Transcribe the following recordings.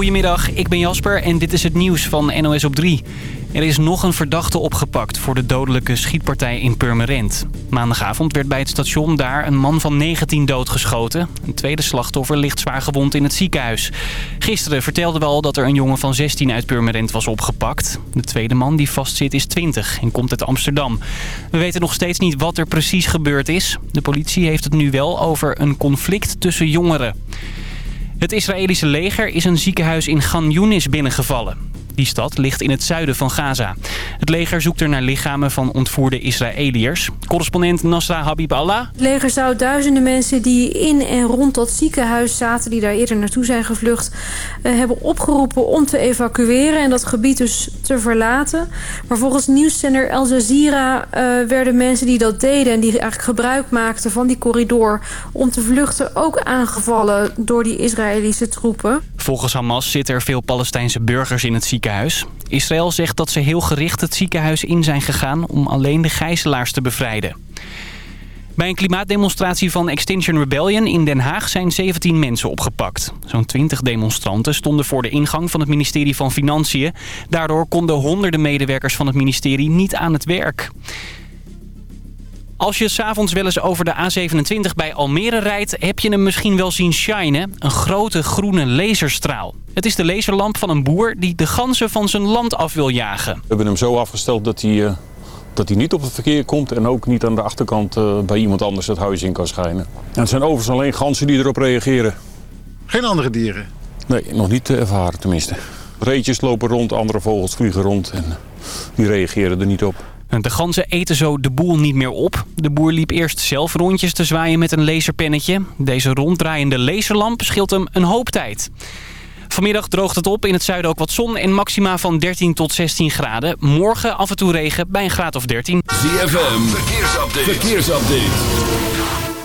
Goedemiddag, ik ben Jasper en dit is het nieuws van NOS op 3. Er is nog een verdachte opgepakt voor de dodelijke schietpartij in Purmerend. Maandagavond werd bij het station daar een man van 19 doodgeschoten. Een tweede slachtoffer ligt zwaar gewond in het ziekenhuis. Gisteren vertelden we al dat er een jongen van 16 uit Purmerend was opgepakt. De tweede man die vastzit is 20 en komt uit Amsterdam. We weten nog steeds niet wat er precies gebeurd is. De politie heeft het nu wel over een conflict tussen jongeren. Het Israëlische leger is een ziekenhuis in Gan Yunis binnengevallen. Die stad ligt in het zuiden van Gaza. Het leger zoekt er naar lichamen van ontvoerde Israëliërs. Correspondent Nasra Habib Allah. Het leger zou duizenden mensen die in en rond dat ziekenhuis zaten... die daar eerder naartoe zijn gevlucht... Eh, hebben opgeroepen om te evacueren en dat gebied dus te verlaten. Maar volgens nieuwszender Al Jazeera uh, werden mensen die dat deden... en die eigenlijk gebruik maakten van die corridor om te vluchten... ook aangevallen door die Israëlische troepen. Volgens Hamas zitten er veel Palestijnse burgers in het ziekenhuis Israël zegt dat ze heel gericht het ziekenhuis in zijn gegaan om alleen de gijzelaars te bevrijden. Bij een klimaatdemonstratie van Extinction Rebellion in Den Haag zijn 17 mensen opgepakt. Zo'n 20 demonstranten stonden voor de ingang van het ministerie van Financiën. Daardoor konden honderden medewerkers van het ministerie niet aan het werk. Als je s'avonds wel eens over de A27 bij Almere rijdt... heb je hem misschien wel zien shinen. Een grote groene laserstraal. Het is de laserlamp van een boer die de ganzen van zijn land af wil jagen. We hebben hem zo afgesteld dat hij, uh, dat hij niet op het verkeer komt... en ook niet aan de achterkant uh, bij iemand anders het huis in kan schijnen. En het zijn overigens alleen ganzen die erop reageren. Geen andere dieren? Nee, nog niet te ervaren tenminste. Reetjes lopen rond, andere vogels vliegen rond en die reageren er niet op. De ganzen eten zo de boel niet meer op. De boer liep eerst zelf rondjes te zwaaien met een laserpennetje. Deze ronddraaiende laserlamp scheelt hem een hoop tijd. Vanmiddag droogt het op. In het zuiden ook wat zon en maxima van 13 tot 16 graden. Morgen af en toe regen bij een graad of 13. ZFM, verkeersupdate. verkeersupdate.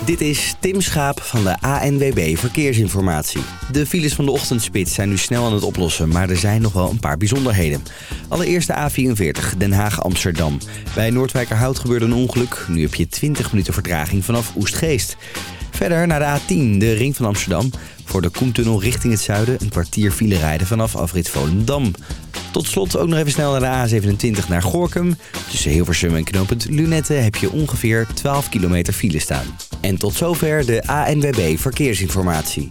Dit is Tim Schaap van de ANWB Verkeersinformatie. De files van de ochtendspits zijn nu snel aan het oplossen, maar er zijn nog wel een paar bijzonderheden. Allereerst de A44, Den Haag-Amsterdam. Bij Noordwijkerhout gebeurde een ongeluk. Nu heb je 20 minuten vertraging vanaf Oestgeest. Verder naar de A10, de ring van Amsterdam. Voor de Koentunnel richting het zuiden een kwartier file rijden vanaf afrit Volendam. Tot slot ook nog even snel naar de A27 naar Gorkum. Tussen Hilversum en knooppunt Lunette heb je ongeveer 12 kilometer file staan. En tot zover de ANWB Verkeersinformatie.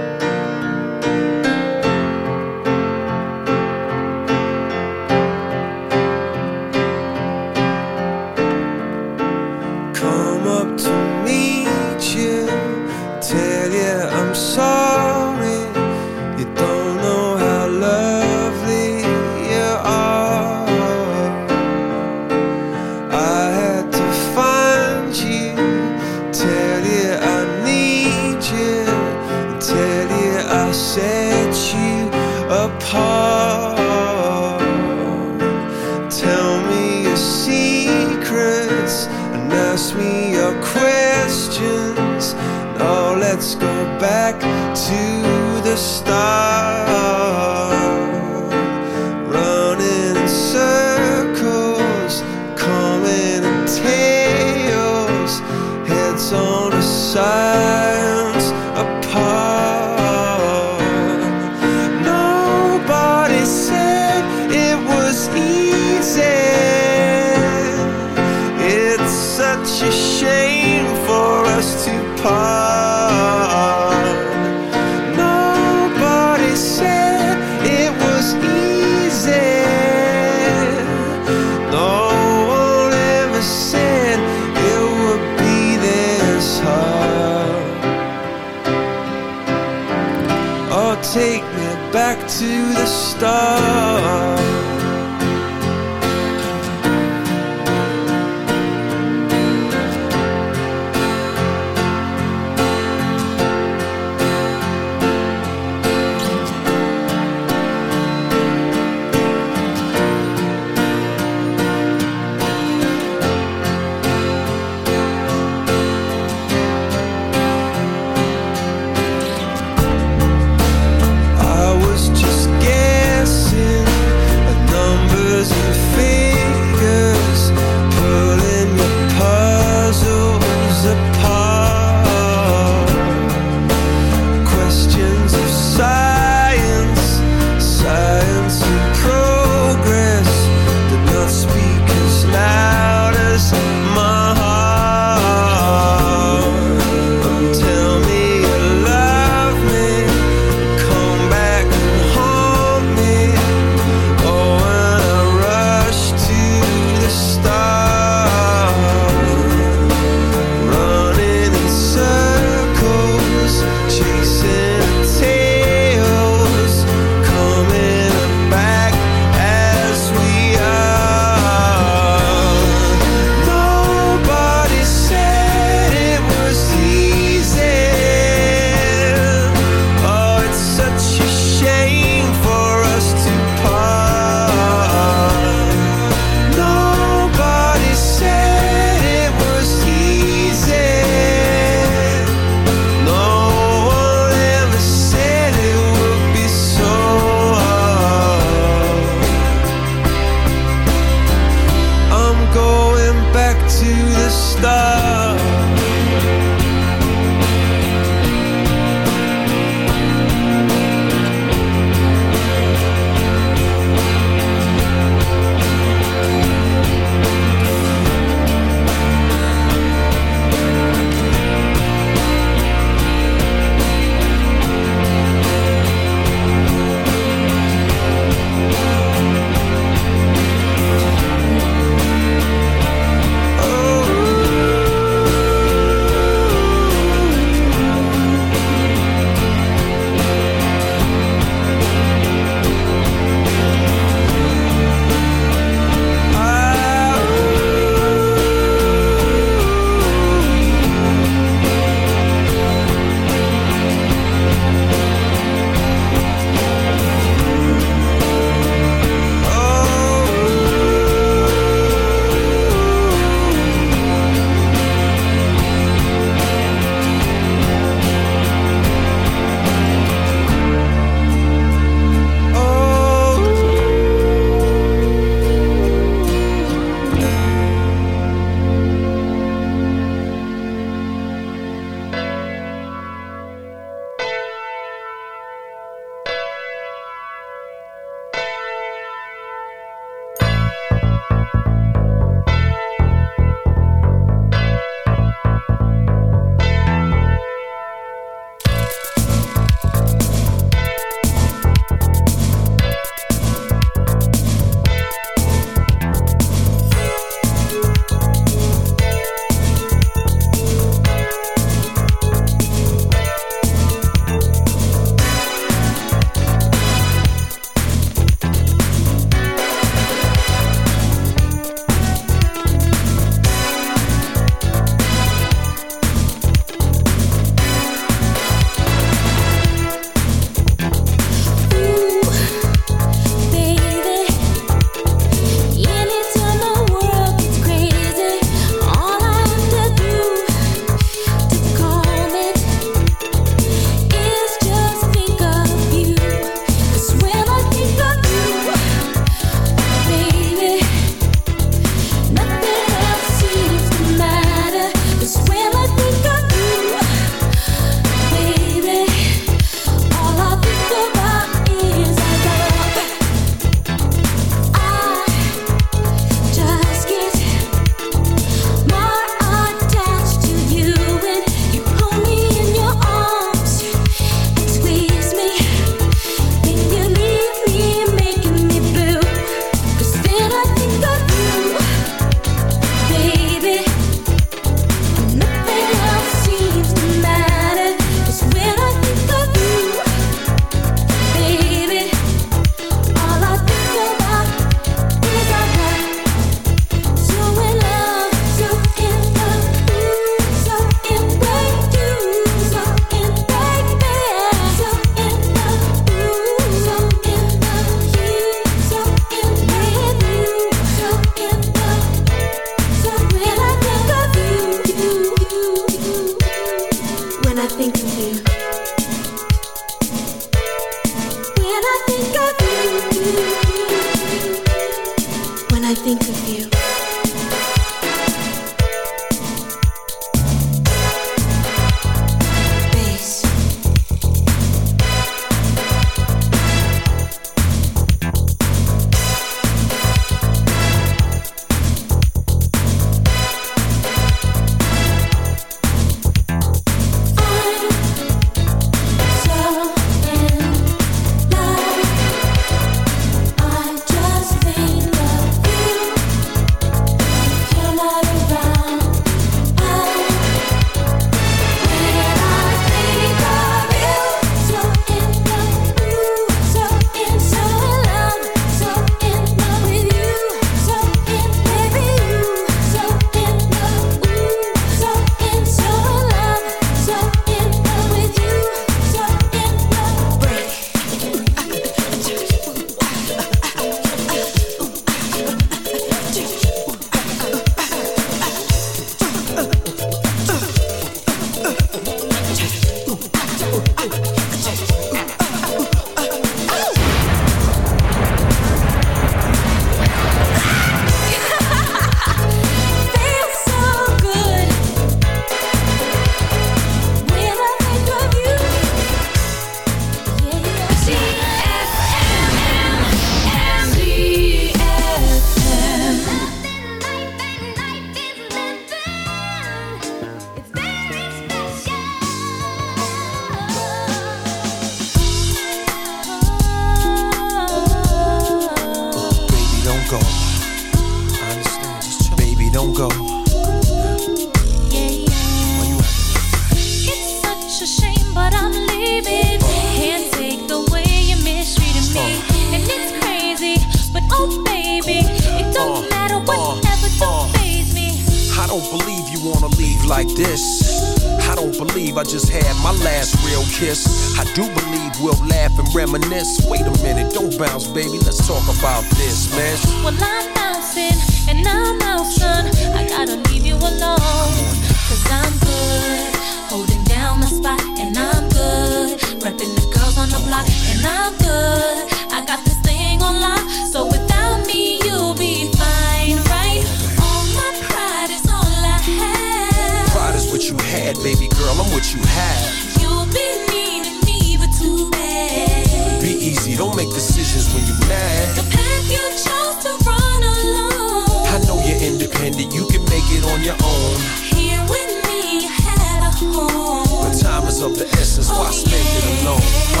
your own. Here with me, had a home. But time is of the essence, oh, why yeah. spend it alone?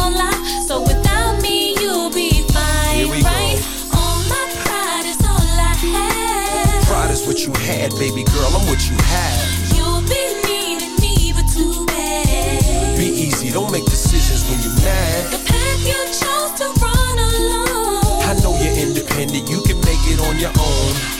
gon' lie. So without me, you'll be fine, right? Go. All my pride is all I have. Pride is what you had, baby girl. I'm what you have. You'll be needing me, but too bad. Be easy, don't make decisions when you're mad. The path you chose to run alone. I know you're independent, you can make it on your own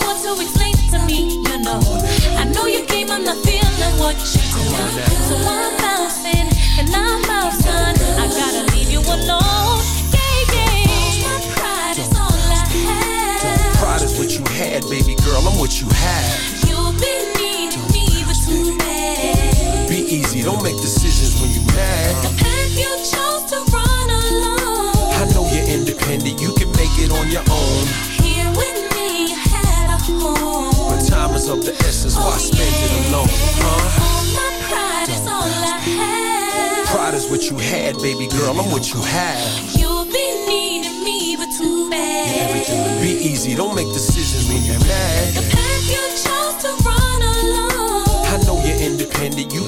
to me, you know. I know you came, I'm not feeling what you. So I'm bouncing and I'm out. I gotta leave you alone. Pride is all I have. Pride is what you had, baby girl. I'm what you have. You've been needing me, but too bad. Be easy, don't make decisions when you're mad. The path you chose to run alone. I know you're independent, you can make it on your own of the essence, why spend it alone, huh? All my pride is all I have. Pride is what you had, baby girl, I'm what you have. You'll be needing me, but too bad. Yeah, everything will be easy, don't make decisions when you're mad. The path you chose to run alone. I know you're independent, you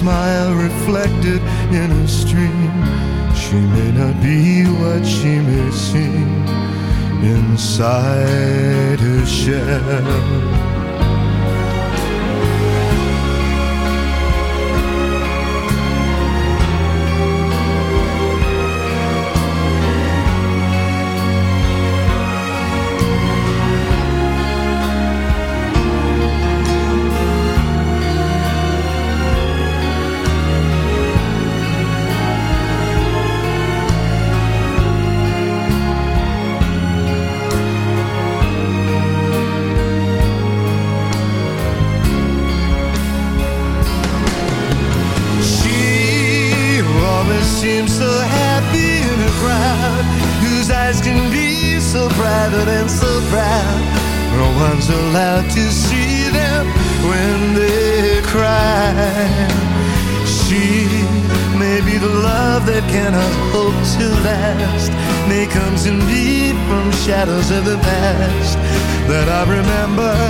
Smile reflected in a stream. She may not be what she may seem inside her shell. Shadows of the past that I remember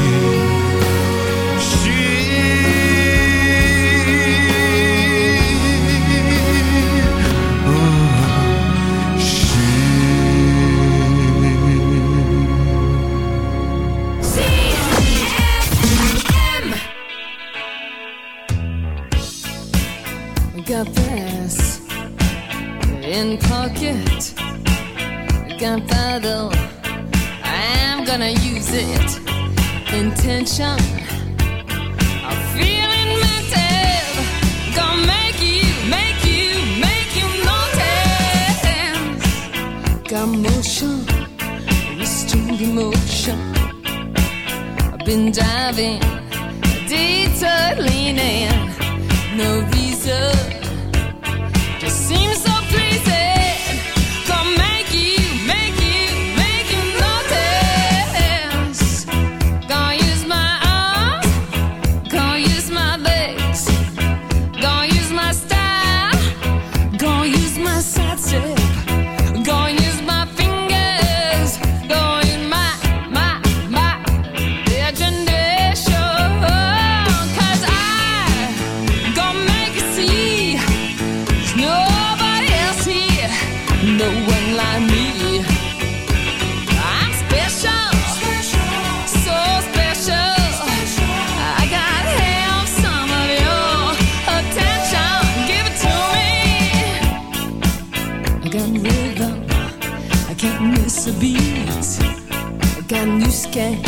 Can't miss a beat. I got a new skank,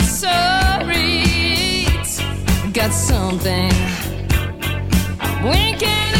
sorry. Got something winking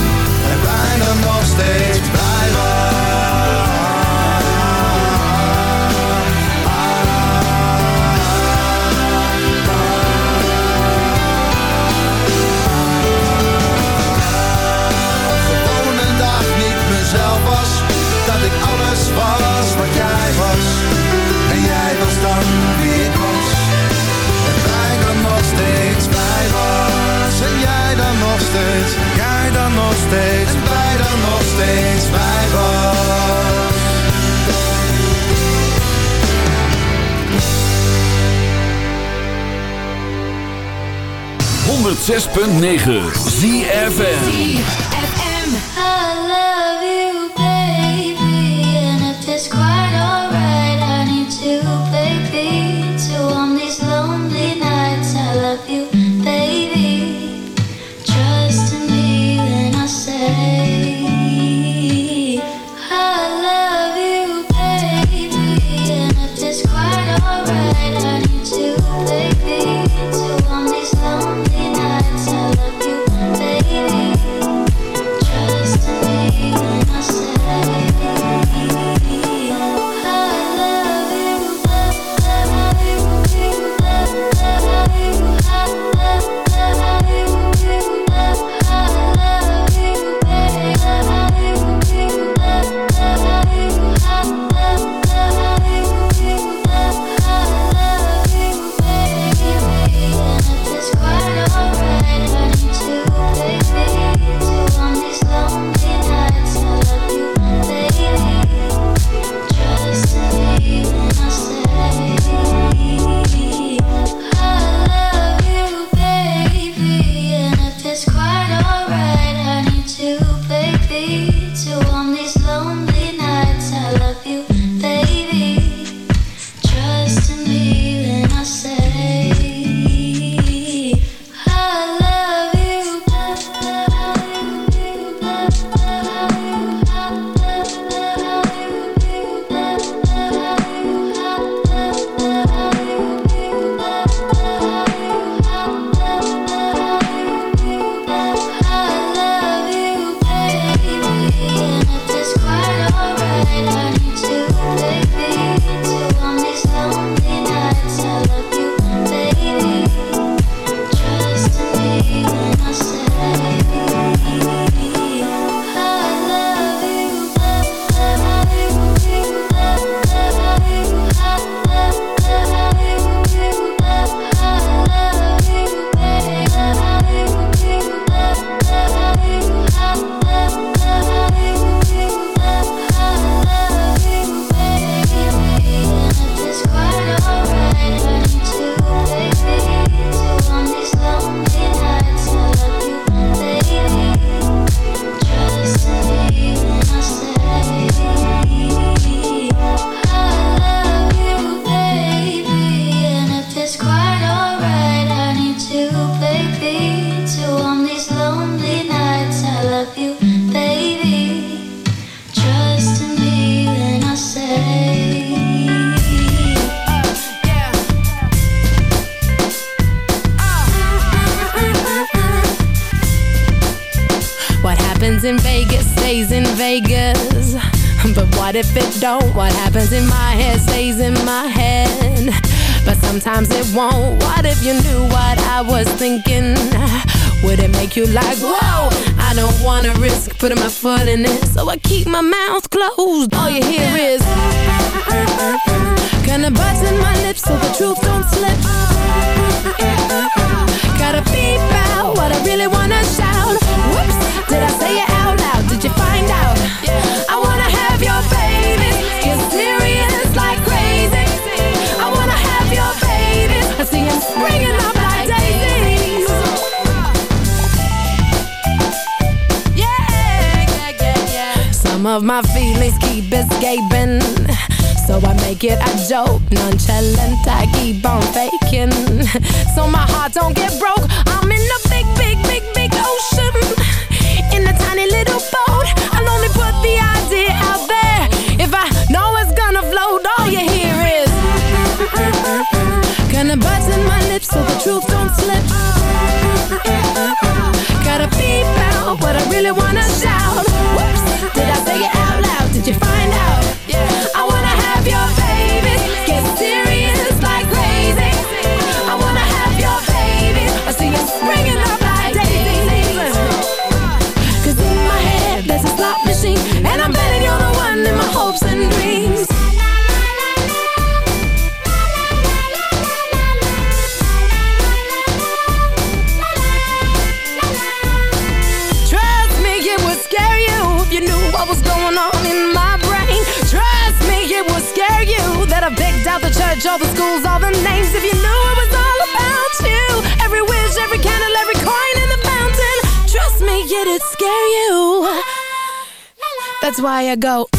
En wij dan nog steeds was. Gewoon een dag niet mezelf was. Dat ik alles was wat jij was. En jij was dan steeds. Jij dan nog steeds. En wij dan nog steeds bij was. 106.9 ZFM. I want? What if you knew what I was thinking? Would it make you like, whoa? I don't wanna risk putting my foot in it, so I keep my mouth closed. All you hear is, kinda biting my lips so the truth don't slip. of my feelings keep escaping. So I make it a joke, nonchalant I keep on faking. So my heart don't get broke, I'm in Go,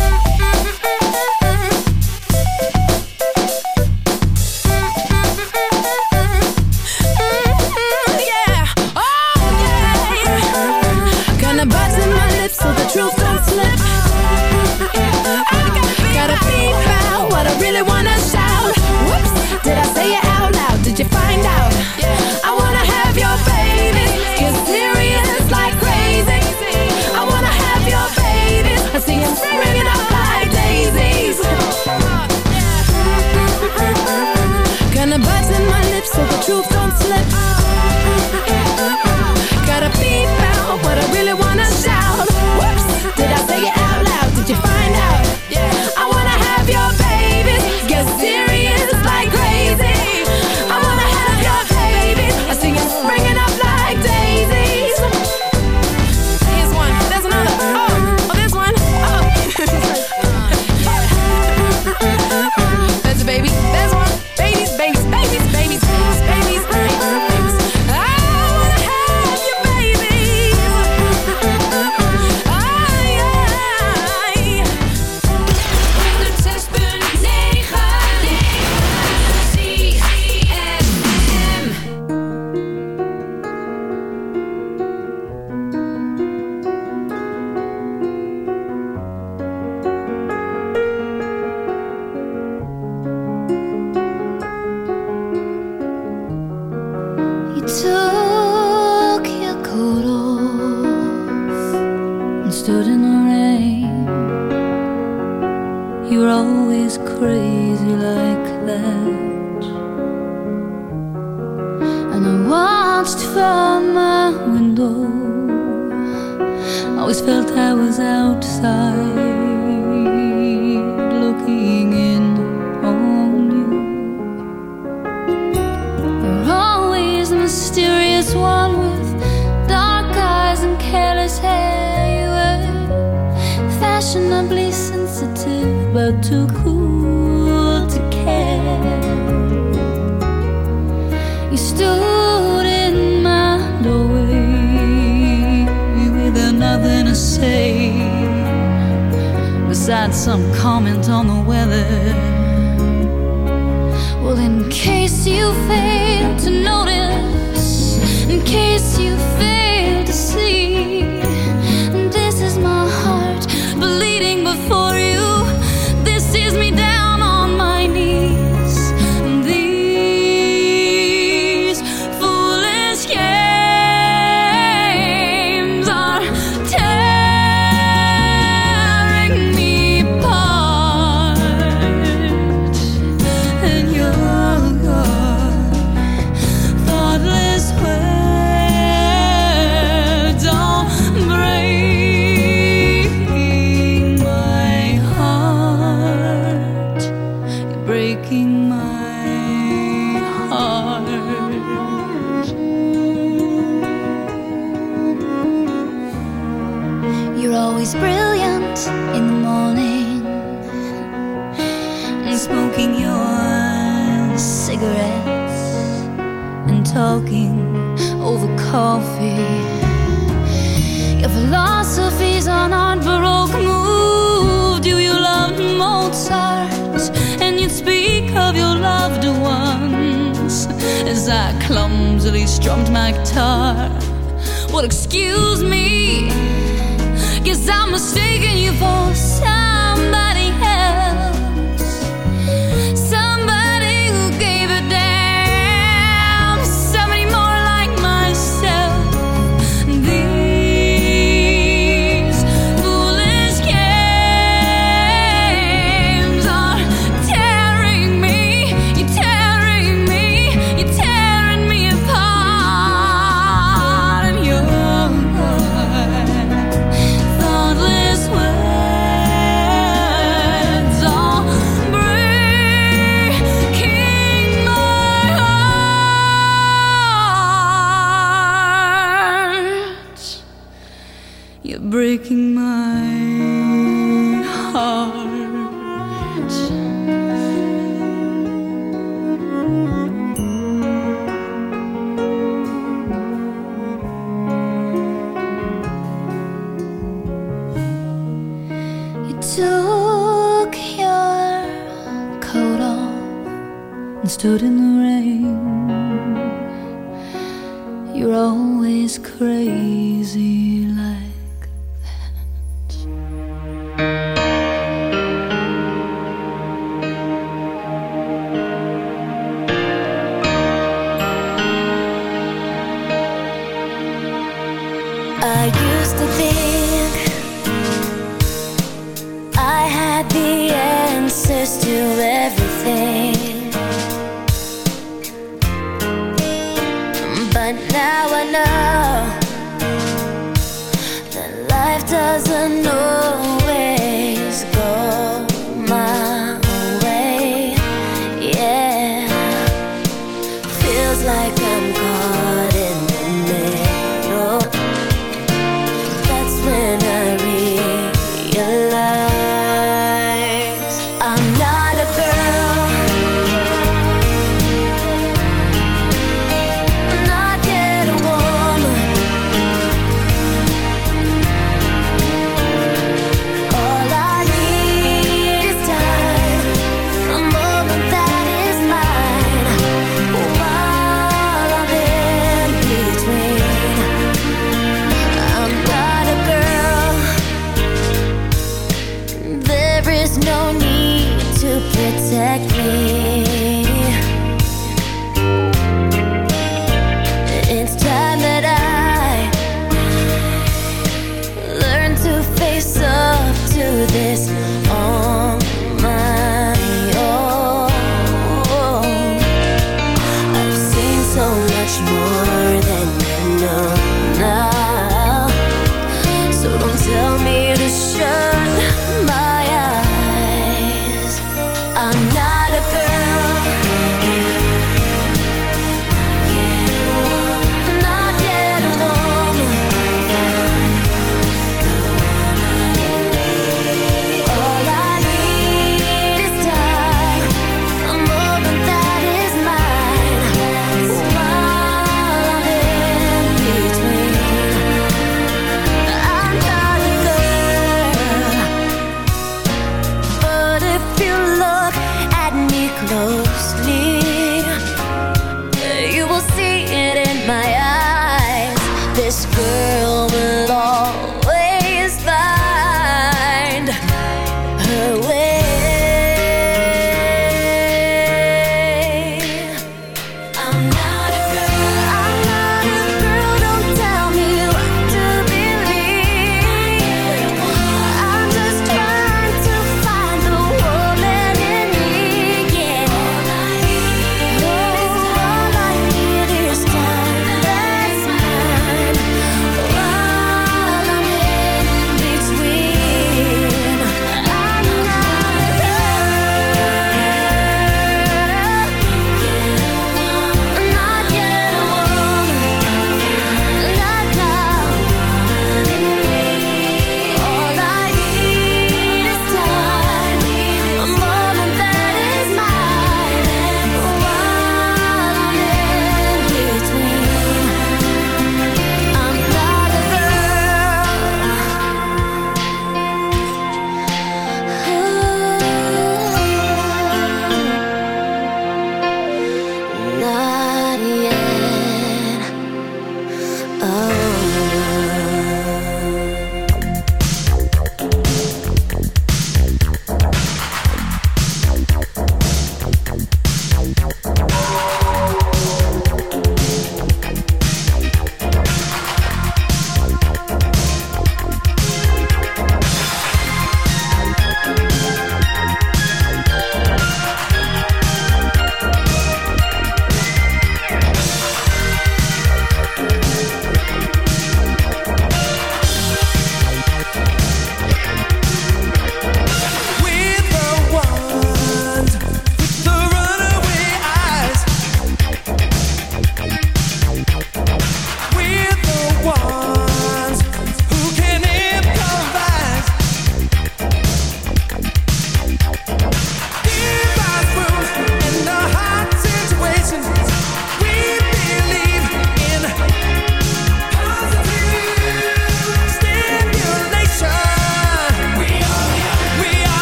kiss you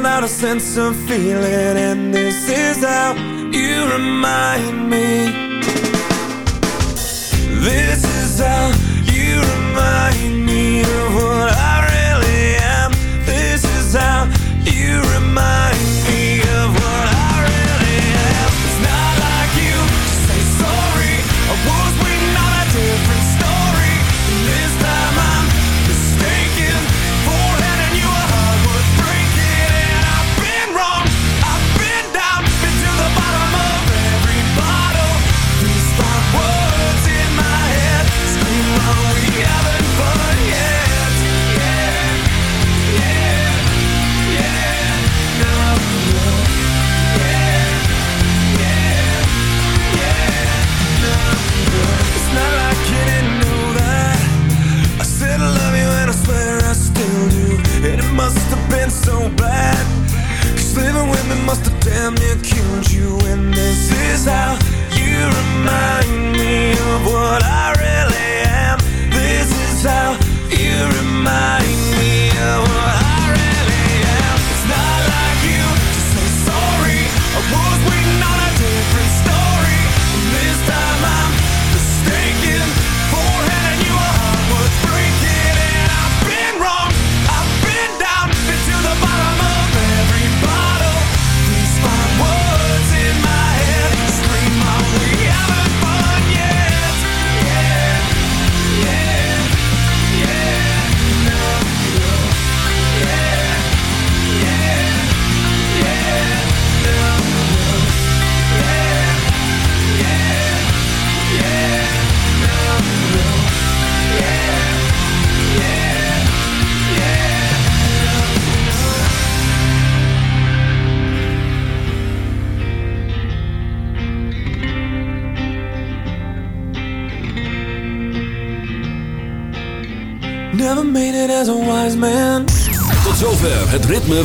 Without a sense of feeling.